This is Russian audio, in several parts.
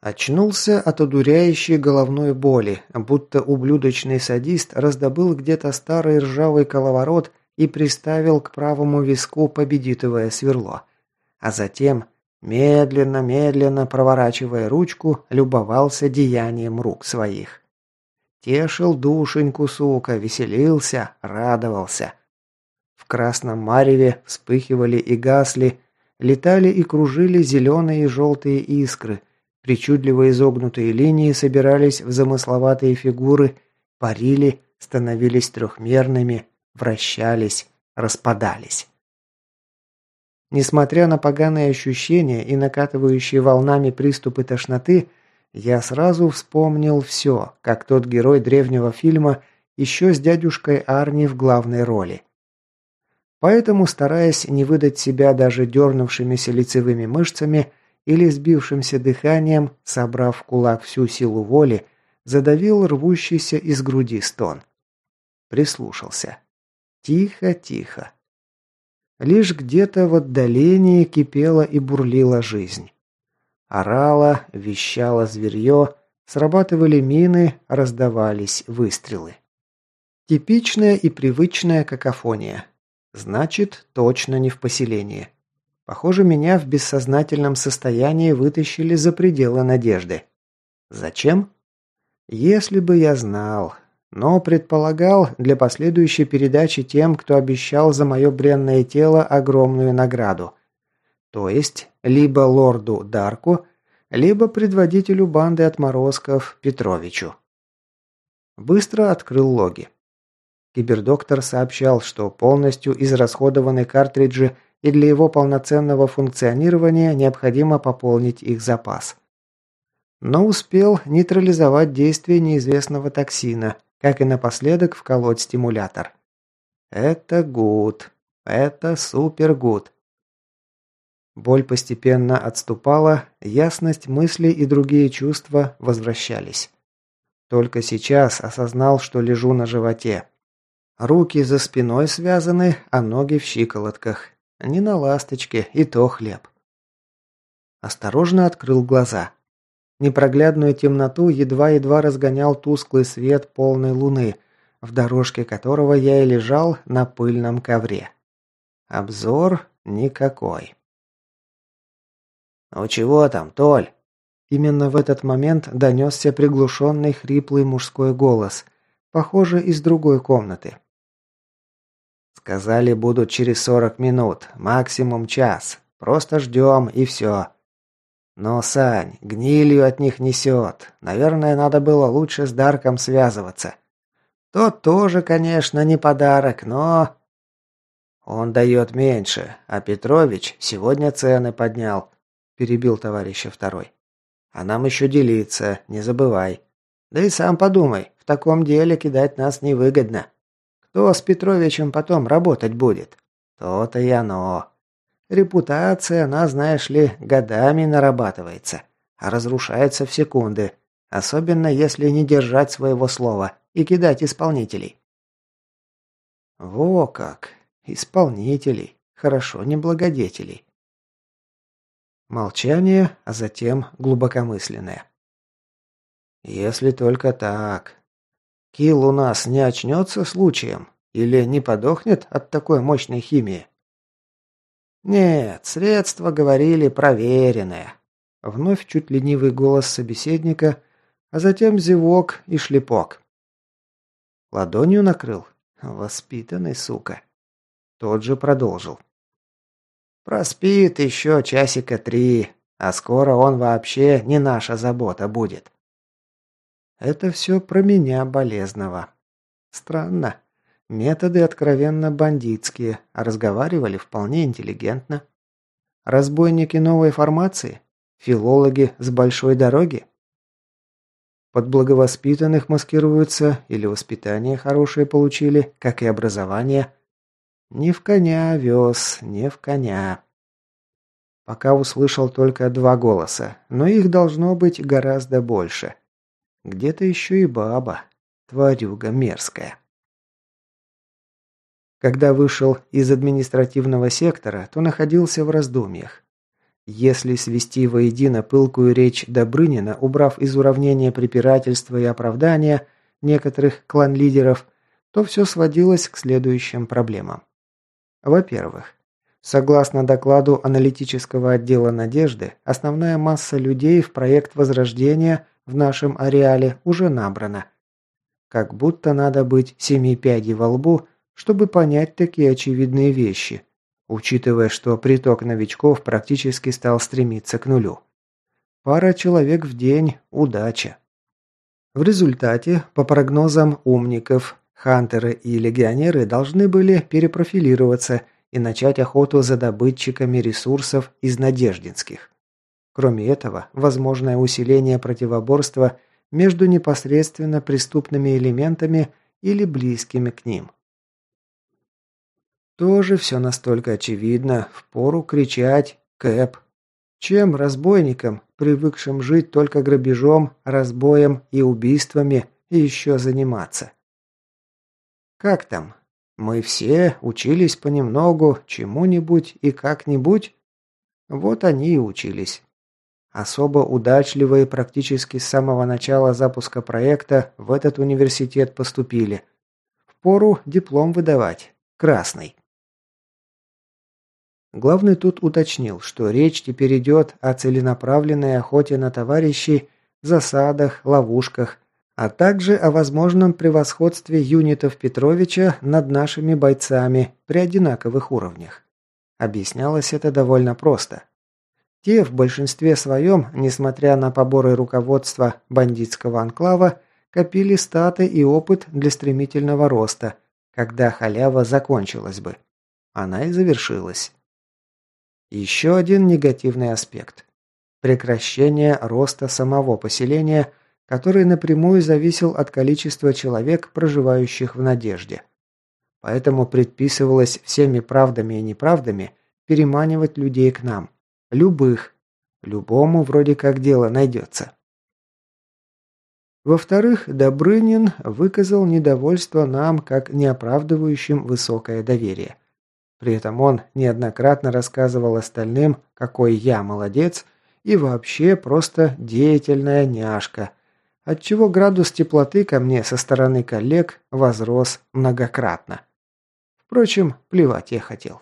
Очнулся от одуряющей головной боли, будто ублюдочный садист раздобыл где-то старый ржавый коловорот и приставил к правому виску победитовое сверло. А затем, медленно-медленно проворачивая ручку, любовался деянием рук своих. Тешил душеньку, сука, веселился, радовался. В красном мареве вспыхивали и гасли, летали и кружили зеленые и желтые искры, причудливо изогнутые линии собирались в замысловатые фигуры, парили, становились трехмерными, вращались, распадались. Несмотря на поганые ощущения и накатывающие волнами приступы тошноты, я сразу вспомнил все, как тот герой древнего фильма еще с дядюшкой Арни в главной роли. Поэтому, стараясь не выдать себя даже дернувшимися лицевыми мышцами или сбившимся дыханием, собрав в кулак всю силу воли, задавил рвущийся из груди стон. Прислушался. Тихо, тихо. Лишь где-то в отдалении кипела и бурлила жизнь. Орало, вещало зверье, срабатывали мины, раздавались выстрелы. Типичная и привычная какофония. Значит, точно не в поселении. Похоже, меня в бессознательном состоянии вытащили за пределы надежды. Зачем? Если бы я знал, но предполагал для последующей передачи тем, кто обещал за мое бренное тело огромную награду. То есть, либо лорду Дарку, либо предводителю банды отморозков Петровичу. Быстро открыл логи. Кибердоктор сообщал, что полностью израсходованы картриджи и для его полноценного функционирования необходимо пополнить их запас. Но успел нейтрализовать действие неизвестного токсина, как и напоследок вколоть стимулятор. Это гуд. Это супер гуд. Боль постепенно отступала, ясность мыслей и другие чувства возвращались. Только сейчас осознал, что лежу на животе. Руки за спиной связаны, а ноги в щиколотках. Не на ласточке, и то хлеб. Осторожно открыл глаза. Непроглядную темноту едва-едва разгонял тусклый свет полной луны, в дорожке которого я и лежал на пыльном ковре. Обзор никакой. «Ну чего там, Толь?» Именно в этот момент донесся приглушенный хриплый мужской голос, похоже, из другой комнаты. «Сказали, будут через сорок минут, максимум час. Просто ждем и все. Но, Сань, гнилью от них несет. Наверное, надо было лучше с Дарком связываться. Тот тоже, конечно, не подарок, но... Он дает меньше, а Петрович сегодня цены поднял, перебил товарища второй. А нам еще делиться, не забывай. Да и сам подумай, в таком деле кидать нас невыгодно. Кто с Петровичем потом работать будет? То-то и оно. Репутация, она, знаешь ли, годами нарабатывается, а разрушается в секунды, особенно если не держать своего слова и кидать исполнителей. Во как! Исполнителей. Хорошо, не благодетелей. Молчание, а затем глубокомысленное. Если только так. Килл у нас не очнется случаем или не подохнет от такой мощной химии? «Нет, средства, говорили, проверенные». Вновь чуть ленивый голос собеседника, а затем зевок и шлепок. Ладонью накрыл. Воспитанный, сука. Тот же продолжил. «Проспит еще часика три, а скоро он вообще не наша забота будет». Это все про меня болезного. Странно. Методы откровенно бандитские, а разговаривали вполне интеллигентно. Разбойники новой формации? Филологи с большой дороги? Под благовоспитанных маскируются или воспитание хорошее получили, как и образование. Не в коня вез, не в коня. Пока услышал только два голоса, но их должно быть гораздо больше. Где-то еще и баба, тварюга мерзкая. Когда вышел из административного сектора, то находился в раздумьях. Если свести воедино пылкую речь Добрынина, убрав из уравнения препирательства и оправдания некоторых клан-лидеров, то все сводилось к следующим проблемам. Во-первых, согласно докладу аналитического отдела «Надежды», основная масса людей в проект Возрождения в нашем ареале уже набрана. Как будто надо быть семи пядей во лбу, чтобы понять такие очевидные вещи, учитывая, что приток новичков практически стал стремиться к нулю. Пара человек в день – удача. В результате, по прогнозам умников, хантеры и легионеры должны были перепрофилироваться и начать охоту за добытчиками ресурсов из надеждинских. Кроме этого, возможное усиление противоборства между непосредственно преступными элементами или близкими к ним. Тоже все настолько очевидно, впору кричать «Кэп!». Чем разбойникам, привыкшим жить только грабежом, разбоем и убийствами, еще заниматься? Как там? Мы все учились понемногу, чему-нибудь и как-нибудь? Вот они и учились. Особо удачливые практически с самого начала запуска проекта в этот университет поступили. Впору диплом выдавать. Красный. Главный тут уточнил, что речь теперь идет о целенаправленной охоте на товарищей, засадах, ловушках, а также о возможном превосходстве юнитов Петровича над нашими бойцами при одинаковых уровнях. Объяснялось это довольно просто. Те в большинстве своем, несмотря на поборы руководства бандитского анклава, копили статы и опыт для стремительного роста, когда халява закончилась бы. Она и завершилась. Еще один негативный аспект. Прекращение роста самого поселения, который напрямую зависел от количества человек, проживающих в Надежде. Поэтому предписывалось всеми правдами и неправдами переманивать людей к нам. Любых. Любому вроде как дело найдется. Во-вторых, Добрынин выказал недовольство нам как неоправдывающим высокое доверие – при этом он неоднократно рассказывал остальным, какой я молодец и вообще просто деятельная няшка, отчего градус теплоты ко мне со стороны коллег возрос многократно. Впрочем, плевать я хотел.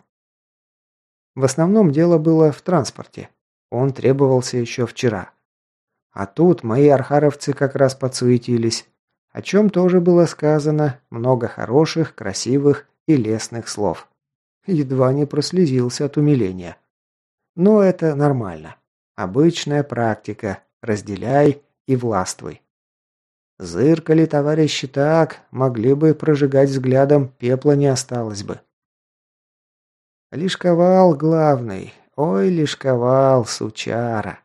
В основном дело было в транспорте. Он требовался еще вчера. А тут мои архаровцы как раз подсуетились, о чем тоже было сказано много хороших, красивых и лестных слов. Едва не прослезился от умиления. Но это нормально. Обычная практика. Разделяй и властвуй. Зыркали товарищи так, могли бы прожигать взглядом, пепла не осталось бы. Лишковал главный. Ой, лишковал, сучара.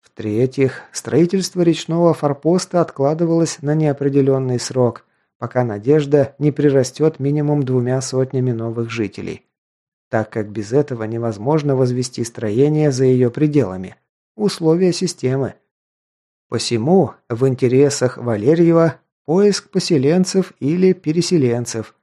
В-третьих, строительство речного форпоста откладывалось на неопределенный срок, пока Надежда не прирастет минимум двумя сотнями новых жителей, так как без этого невозможно возвести строение за ее пределами. Условия системы. Посему в интересах Валерьева поиск поселенцев или переселенцев.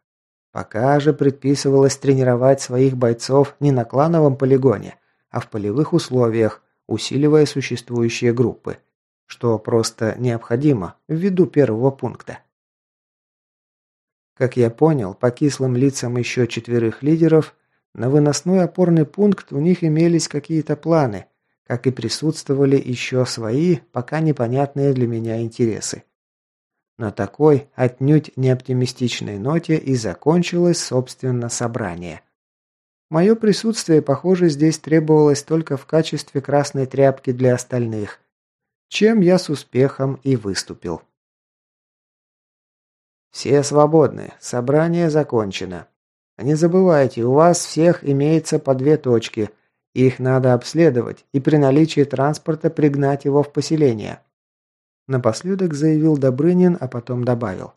Пока же предписывалось тренировать своих бойцов не на клановом полигоне, а в полевых условиях, усиливая существующие группы, что просто необходимо ввиду первого пункта. Как я понял, по кислым лицам еще четверых лидеров, на выносной опорный пункт у них имелись какие-то планы, как и присутствовали еще свои, пока непонятные для меня интересы. На такой, отнюдь не оптимистичной ноте и закончилось, собственно, собрание. Мое присутствие, похоже, здесь требовалось только в качестве красной тряпки для остальных, чем я с успехом и выступил. «Все свободны. Собрание закончено. Не забывайте, у вас всех имеется по две точки. Их надо обследовать и при наличии транспорта пригнать его в поселение». Напоследок заявил Добрынин, а потом добавил.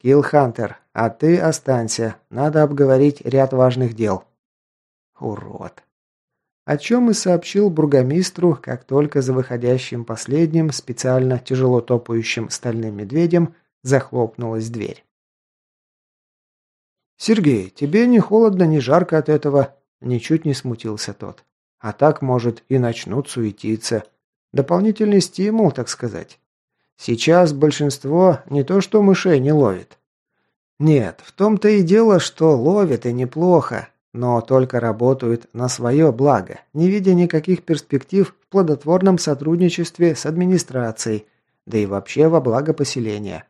«Киллхантер, а ты останься. Надо обговорить ряд важных дел». «Урод». О чем и сообщил бургомистру, как только за выходящим последним, специально тяжело топающим стальным медведем, Захлопнулась дверь. «Сергей, тебе не холодно, не жарко от этого?» Ничуть не смутился тот. А так, может, и начнут суетиться. Дополнительный стимул, так сказать. Сейчас большинство не то что мышей не ловит. Нет, в том-то и дело, что ловит и неплохо, но только работают на свое благо, не видя никаких перспектив в плодотворном сотрудничестве с администрацией, да и вообще во благо поселения.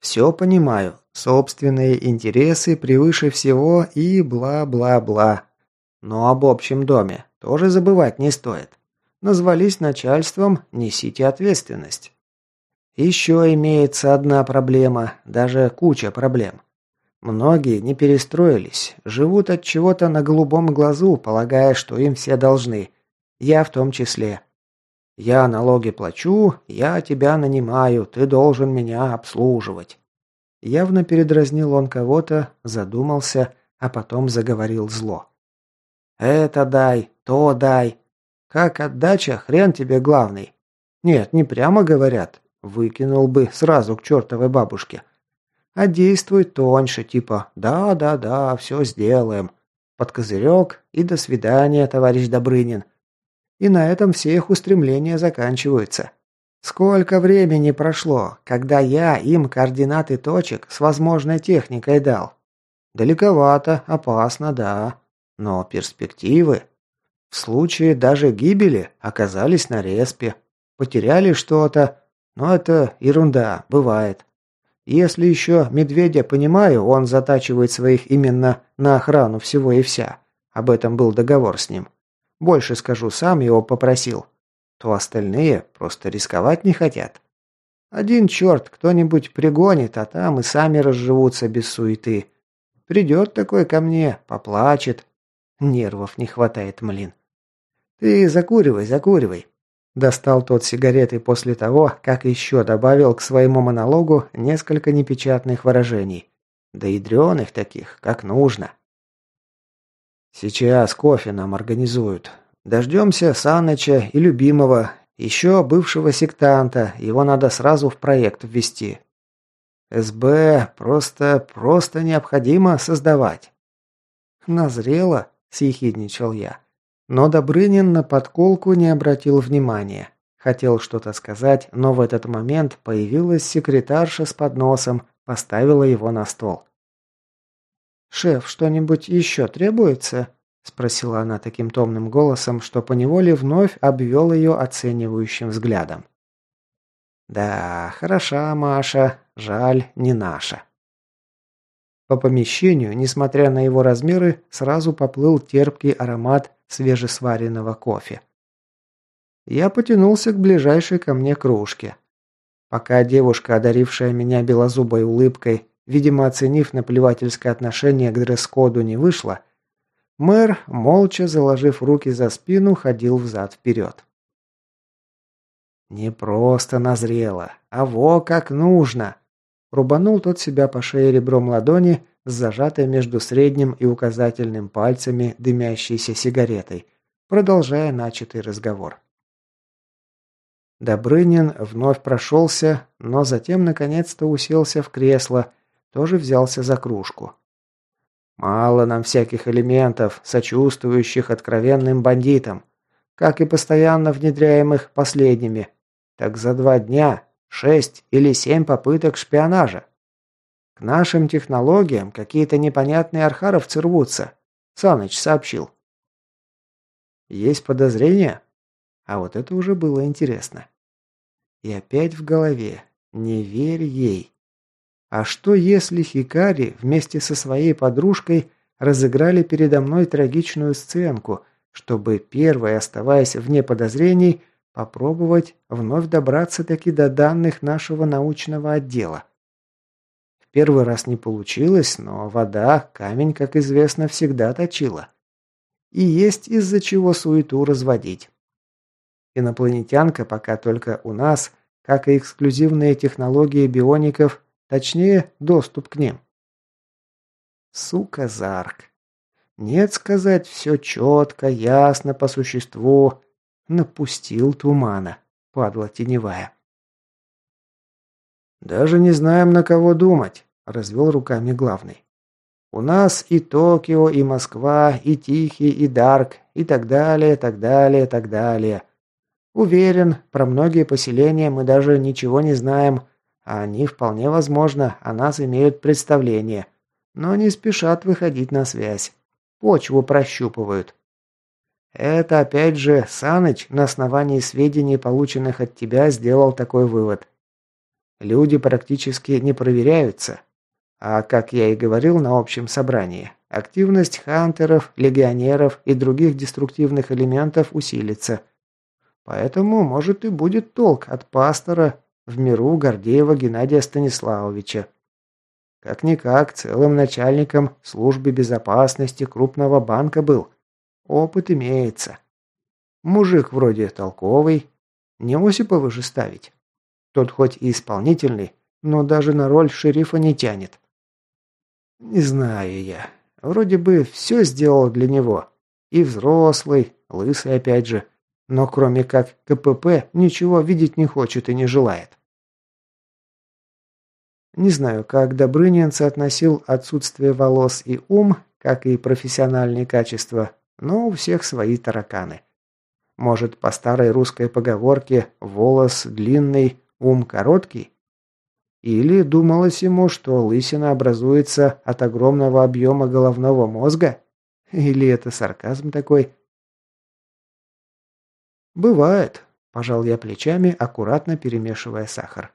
Все понимаю, собственные интересы превыше всего и бла-бла-бла. Но об общем доме тоже забывать не стоит. Назвались начальством, несите ответственность. Еще имеется одна проблема, даже куча проблем. Многие не перестроились, живут от чего-то на голубом глазу, полагая, что им все должны. Я в том числе. Я налоги плачу, я тебя нанимаю, ты должен меня обслуживать. Явно передразнил он кого-то, задумался, а потом заговорил зло. «Это дай, то дай. Как отдача, хрен тебе главный. Нет, не прямо говорят. Выкинул бы сразу к чертовой бабушке. А действуй тоньше, типа «да-да-да, все сделаем». Под козырек и до свидания, товарищ Добрынин. И на этом все их устремления заканчиваются. Сколько времени прошло, когда я им координаты точек с возможной техникой дал? Далековато, опасно, да. Но перспективы... В случае даже гибели оказались на респе. Потеряли что-то, но это ерунда, бывает. Если еще медведя понимаю, он затачивает своих именно на охрану всего и вся. Об этом был договор с ним. Больше скажу, сам его попросил. То остальные просто рисковать не хотят. Один черт кто-нибудь пригонит, а там и сами разживутся без суеты. Придет такой ко мне, поплачет. Нервов не хватает, млин. Ты закуривай, закуривай. Достал тот сигареты после того, как еще добавил к своему монологу несколько непечатных выражений. Да и дреных таких, как нужно. Сейчас кофе нам организуют. Дождемся Саныча и любимого, еще бывшего сектанта, его надо сразу в проект ввести. СБ просто, просто необходимо создавать. Назрело, съехидничал я. Но Добрынин на подколку не обратил внимания. Хотел что-то сказать, но в этот момент появилась секретарша с подносом, поставила его на стол. «Шеф, что-нибудь еще требуется?» – спросила она таким томным голосом, что поневоле вновь обвел ее оценивающим взглядом. «Да, хороша Маша, жаль, не наша». По помещению, несмотря на его размеры, сразу поплыл терпкий аромат свежесваренного кофе. Я потянулся к ближайшей ко мне кружке. Пока девушка, одарившая меня белозубой улыбкой, видимо, оценив наплевательское отношение к дресс-коду, не вышла, мэр, молча заложив руки за спину, ходил взад-вперед. «Не просто назрело, а во как нужно!» Рубанул тот себя по шее ребром ладони с зажатой между средним и указательным пальцами дымящейся сигаретой, продолжая начатый разговор. Добрынин вновь прошелся, но затем наконец-то уселся в кресло, тоже взялся за кружку. Мало нам всяких элементов, сочувствующих откровенным бандитам, как и постоянно внедряемых последними. Так за два дня шесть или семь попыток шпионажа. К нашим технологиям какие-то непонятные архаровцы рвутся. Саныч сообщил. Есть подозрения? А вот это уже было интересно. И опять в голове. Не верь ей. А что если Хикари вместе со своей подружкой разыграли передо мной трагичную сценку, чтобы первой, оставаясь вне подозрений, попробовать вновь добраться таки до данных нашего научного отдела? Первый раз не получилось, но вода камень, как известно, всегда точила. И есть из-за чего суету разводить. Инопланетянка пока только у нас, как и эксклюзивные технологии биоников, точнее, доступ к ним. Сука, Зарк. Нет сказать все четко, ясно, по существу. Напустил тумана, падла теневая. «Даже не знаем, на кого думать», – развел руками главный. У нас и Токио, и Москва, и Тихий, и Дарк, и так далее, так далее, так далее. Уверен, про многие поселения мы даже ничего не знаем, а они вполне возможно о нас имеют представление, но не спешат выходить на связь. Почву прощупывают. Это опять же Саныч на основании сведений, полученных от тебя, сделал такой вывод. Люди практически не проверяются. А как я и говорил на общем собрании, активность хантеров, легионеров и других деструктивных элементов усилится. Поэтому, может, и будет толк от пастора в миру Гордеева Геннадия Станиславовича. Как-никак, целым начальником службы безопасности крупного банка был. Опыт имеется. Мужик вроде толковый. Не Осипова же ставить. Тот хоть и исполнительный, но даже на роль шерифа не тянет. Не знаю я. Вроде бы все сделал для него. И взрослый, лысый опять же. Но кроме как КПП ничего видеть не хочет и не желает. Не знаю, как Добрынин соотносил отсутствие волос и ум, как и профессиональные качества, но у всех свои тараканы. Может, по старой русской поговорке «волос длинный, ум короткий»? Или думалось ему, что лысина образуется от огромного объема головного мозга? Или это сарказм такой? «Бывает», – пожал я плечами, аккуратно перемешивая сахар.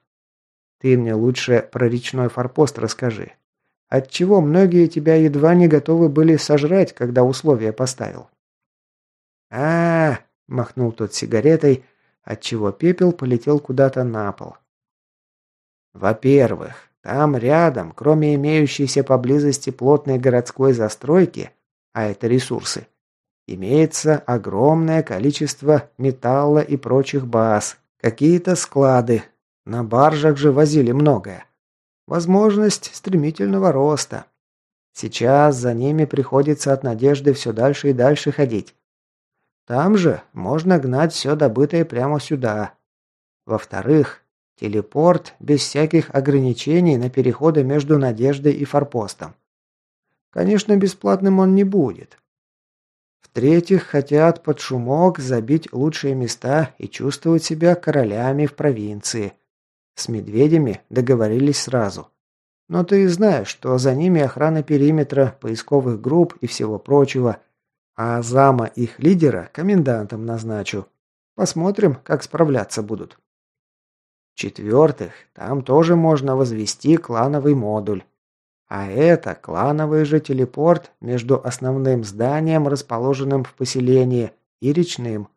«Ты мне лучше про речной форпост расскажи. Отчего многие тебя едва не готовы были сожрать, когда условия поставил?» а, -а, -а махнул тот сигаретой, отчего пепел полетел куда-то на пол. Во-первых, там рядом, кроме имеющейся поблизости плотной городской застройки, а это ресурсы, имеется огромное количество металла и прочих баз, какие-то склады. На баржах же возили многое. Возможность стремительного роста. Сейчас за ними приходится от надежды все дальше и дальше ходить. Там же можно гнать все добытое прямо сюда. Во-вторых, Телепорт без всяких ограничений на переходы между Надеждой и Форпостом. Конечно, бесплатным он не будет. В-третьих, хотят под шумок забить лучшие места и чувствовать себя королями в провинции. С медведями договорились сразу. Но ты знаешь, что за ними охрана периметра, поисковых групп и всего прочего, а зама их лидера комендантом назначу. Посмотрим, как справляться будут. В-четвертых, там тоже можно возвести клановый модуль. А это клановый же телепорт между основным зданием, расположенным в поселении, и речным.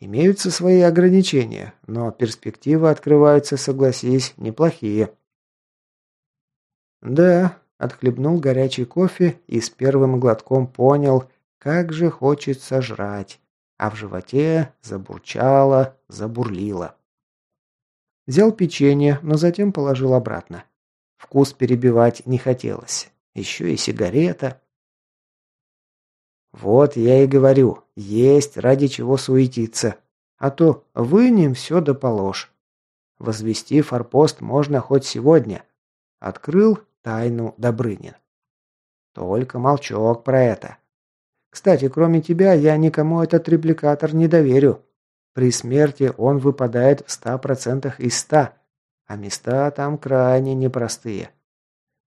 Имеются свои ограничения, но перспективы открываются, согласись, неплохие. Да, отхлебнул горячий кофе и с первым глотком понял, как же хочется жрать, а в животе забурчало, забурлило. Взял печенье, но затем положил обратно. Вкус перебивать не хотелось. Еще и сигарета. Вот я и говорю, есть ради чего суетиться. А то вынем все да положь. Возвести форпост можно хоть сегодня. Открыл тайну Добрынин. Только молчок про это. Кстати, кроме тебя, я никому этот репликатор не доверю. При смерти он выпадает в 100% из 100, а места там крайне непростые.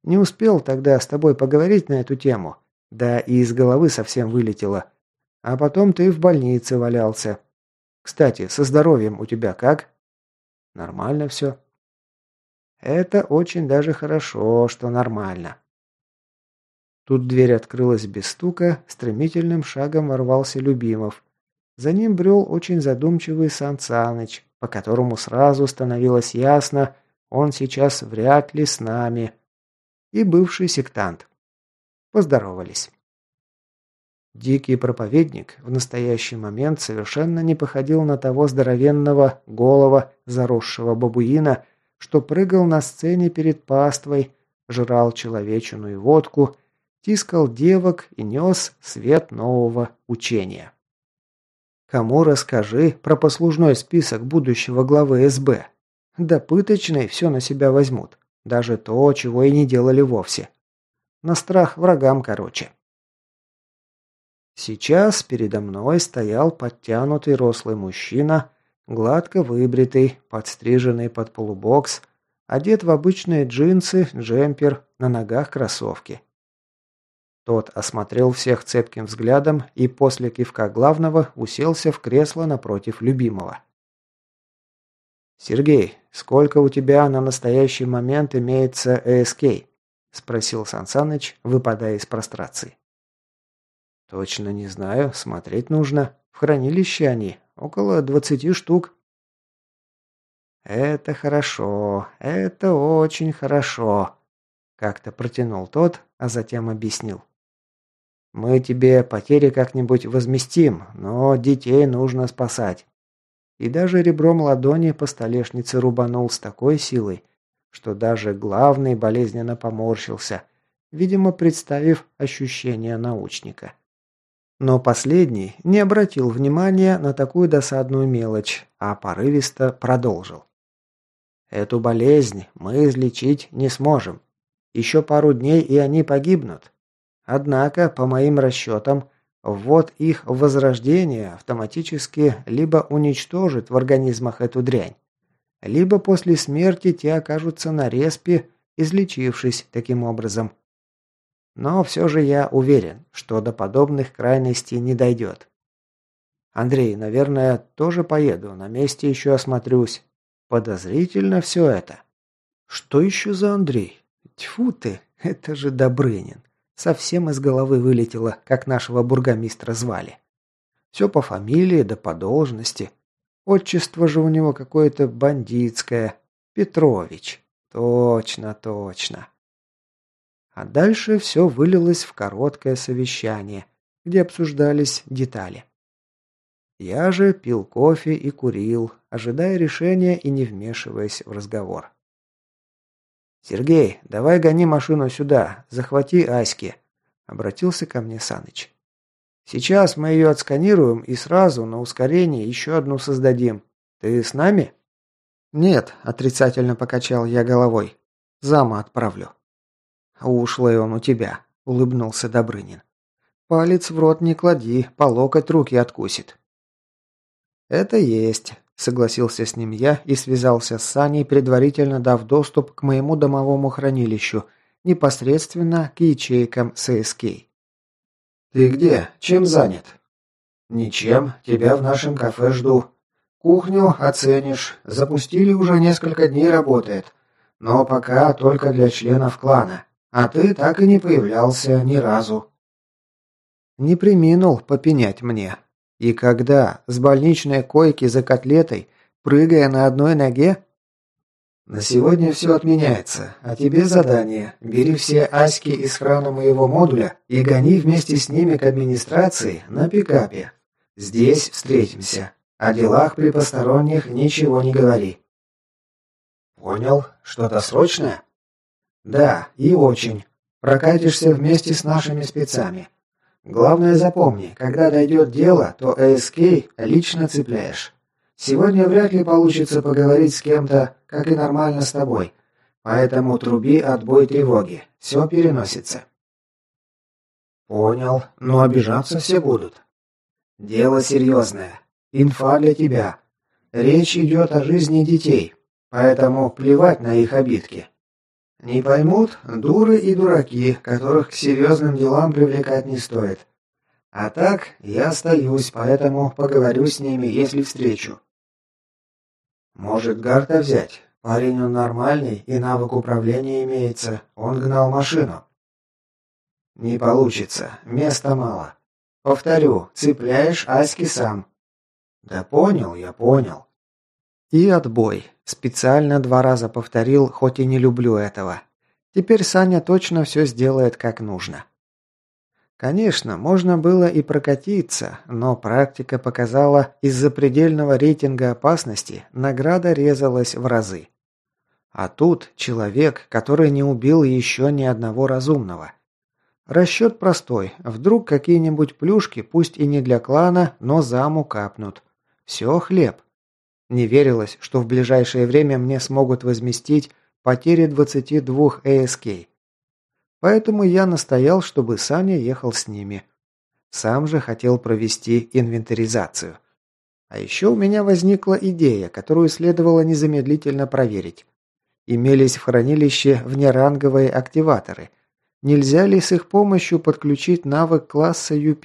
Не успел тогда с тобой поговорить на эту тему, да и из головы совсем вылетело. А потом ты в больнице валялся. Кстати, со здоровьем у тебя как? Нормально все. Это очень даже хорошо, что нормально. Тут дверь открылась без стука, стремительным шагом ворвался Любимов. За ним брел очень задумчивый Сан Саныч, по которому сразу становилось ясно, он сейчас вряд ли с нами. И бывший сектант. Поздоровались. Дикий проповедник в настоящий момент совершенно не походил на того здоровенного, голого, заросшего бабуина, что прыгал на сцене перед паствой, жрал человечину и водку, тискал девок и нес свет нового учения. Кому расскажи про послужной список будущего главы СБ. Да все на себя возьмут. Даже то, чего и не делали вовсе. На страх врагам, короче. Сейчас передо мной стоял подтянутый рослый мужчина, гладко выбритый, подстриженный под полубокс, одет в обычные джинсы, джемпер, на ногах кроссовки. Тот осмотрел всех цепким взглядом и после кивка главного уселся в кресло напротив любимого. «Сергей, сколько у тебя на настоящий момент имеется ЭСК?» – спросил Сансаныч, выпадая из прострации. «Точно не знаю, смотреть нужно. В хранилище они, около двадцати штук». «Это хорошо, это очень хорошо», – как-то протянул тот, а затем объяснил. «Мы тебе потери как-нибудь возместим, но детей нужно спасать». И даже ребром ладони по столешнице рубанул с такой силой, что даже главный болезненно поморщился, видимо, представив ощущение научника. Но последний не обратил внимания на такую досадную мелочь, а порывисто продолжил. Эту болезнь мы излечить не сможем. Еще пару дней, и они погибнут. Однако, по моим расчетам, ввод их возрождение автоматически либо уничтожит в организмах эту дрянь, либо после смерти те окажутся на респе, излечившись таким образом. Но все же я уверен, что до подобных крайностей не дойдет. Андрей, наверное, тоже поеду, на месте еще осмотрюсь. Подозрительно все это. Что еще за Андрей? Тьфу ты, это же Добрынин. Совсем из головы вылетело, как нашего бургомистра звали. Все по фамилии да по должности. Отчество же у него какое-то бандитское. Петрович. Точно, точно. А дальше все вылилось в короткое совещание, где обсуждались детали. Я же пил кофе и курил, ожидая решения и не вмешиваясь в разговор. «Сергей, давай гони машину сюда, захвати Аськи», — обратился ко мне Саныч. «Сейчас мы ее отсканируем и сразу на ускорение еще одну создадим. Ты с нами?» «Нет», — отрицательно покачал я головой. «Зама отправлю». «Ушлый он у тебя», — улыбнулся Добрынин. «Палец в рот не клади, по локоть руки откусит». «Это есть», – согласился с ним я и связался с Саней, предварительно дав доступ к моему домовому хранилищу, непосредственно к ячейкам ССК. «Ты где? Чем занят?» «Ничем. Тебя в нашем кафе жду. Кухню оценишь. Запустили уже несколько дней работает. Но пока только для членов клана. А ты так и не появлялся ни разу». «Не приминул попенять мне», и когда? С больничной койки за котлетой, прыгая на одной ноге? На сегодня все отменяется, а тебе задание. Бери все аськи из храна моего модуля и гони вместе с ними к администрации на пикапе. Здесь встретимся. О делах при посторонних ничего не говори. Понял? Что-то срочное? Да, и очень. Прокатишься вместе с нашими спецами. Главное запомни, когда дойдет дело, то АСК лично цепляешь. Сегодня вряд ли получится поговорить с кем-то, как и нормально с тобой. Поэтому труби отбой тревоги. Все переносится. Понял, но обижаться все будут. Дело серьезное. Инфа для тебя. Речь идет о жизни детей, поэтому плевать на их обидки. Не поймут дуры и дураки, которых к серьезным делам привлекать не стоит. А так, я остаюсь, поэтому поговорю с ними, если встречу. Может, Гарта взять? Парень он нормальный и навык управления имеется. Он гнал машину. Не получится, места мало. Повторю, цепляешь Аськи сам. Да понял, я понял. И отбой. Специально два раза повторил, хоть и не люблю этого. Теперь Саня точно все сделает как нужно. Конечно, можно было и прокатиться, но практика показала, из-за предельного рейтинга опасности награда резалась в разы. А тут человек, который не убил еще ни одного разумного. Расчет простой. Вдруг какие-нибудь плюшки, пусть и не для клана, но заму капнут. Все хлеб. Не верилось, что в ближайшее время мне смогут возместить потери 22 АСК. Поэтому я настоял, чтобы Саня ехал с ними. Сам же хотел провести инвентаризацию. А еще у меня возникла идея, которую следовало незамедлительно проверить. Имелись в хранилище внеранговые активаторы. Нельзя ли с их помощью подключить навык класса UP+,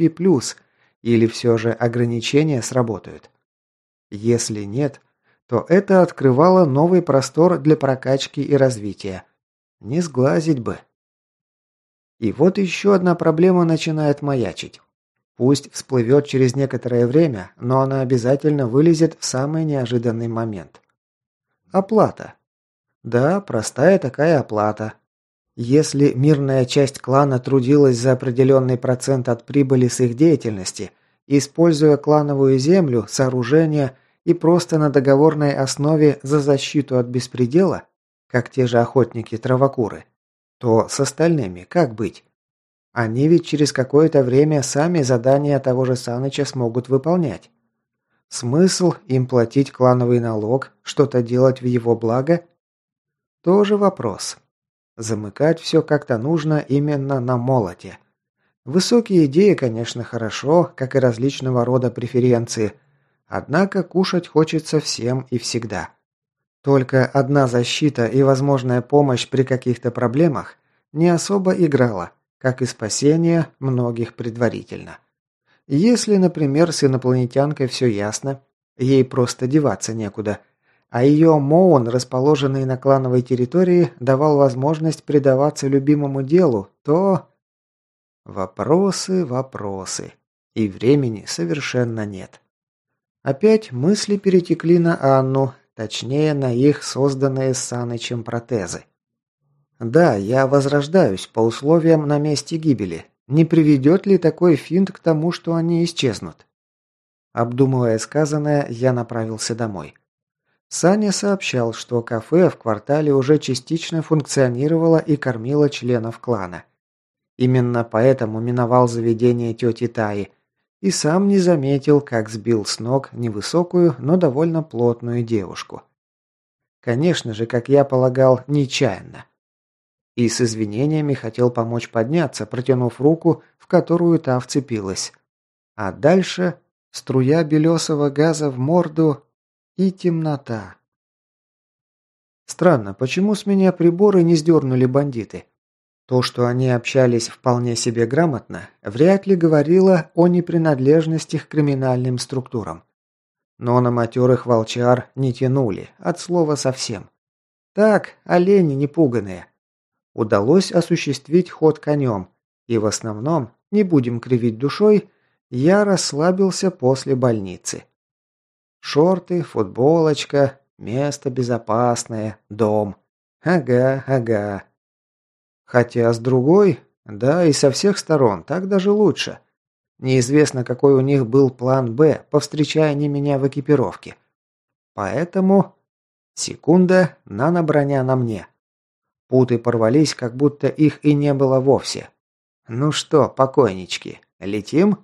или все же ограничения сработают? Если нет, то это открывало новый простор для прокачки и развития. Не сглазить бы. И вот еще одна проблема начинает маячить. Пусть всплывет через некоторое время, но она обязательно вылезет в самый неожиданный момент. Оплата. Да, простая такая оплата. Если мирная часть клана трудилась за определенный процент от прибыли с их деятельности, используя клановую землю, сооружения и просто на договорной основе за защиту от беспредела, как те же охотники-травокуры, то с остальными как быть? Они ведь через какое-то время сами задания того же Саныча смогут выполнять. Смысл им платить клановый налог, что-то делать в его благо? Тоже вопрос. Замыкать все как-то нужно именно на молоте. Высокие идеи, конечно, хорошо, как и различного рода преференции – Однако кушать хочется всем и всегда. Только одна защита и возможная помощь при каких-то проблемах не особо играла, как и спасение многих предварительно. Если, например, с инопланетянкой все ясно, ей просто деваться некуда, а ее Моун, расположенный на клановой территории, давал возможность предаваться любимому делу, то... Вопросы, вопросы. И времени совершенно нет. Опять мысли перетекли на Анну, точнее на их созданные Санычем протезы. Да, я возрождаюсь по условиям на месте гибели. Не приведет ли такой финт к тому, что они исчезнут? Обдумывая сказанное, я направился домой. Саня сообщал, что кафе в квартале уже частично функционировало и кормило членов клана. Именно поэтому миновал заведение тети Таи, и сам не заметил, как сбил с ног невысокую, но довольно плотную девушку. Конечно же, как я полагал, нечаянно. И с извинениями хотел помочь подняться, протянув руку, в которую та вцепилась. А дальше струя белесого газа в морду и темнота. Странно, почему с меня приборы не сдернули бандиты? То, что они общались вполне себе грамотно, вряд ли говорило о непринадлежности к криминальным структурам. Но на матерых волчар не тянули, от слова совсем. Так, олени непуганные. Удалось осуществить ход конем, и в основном, не будем кривить душой, я расслабился после больницы. Шорты, футболочка, место безопасное, дом. Ага, ага. Хотя с другой, да, и со всех сторон, так даже лучше. Неизвестно, какой у них был план «Б», повстречая они меня в экипировке. Поэтому... Секунда, нано-броня на мне. Путы порвались, как будто их и не было вовсе. Ну что, покойнички, летим?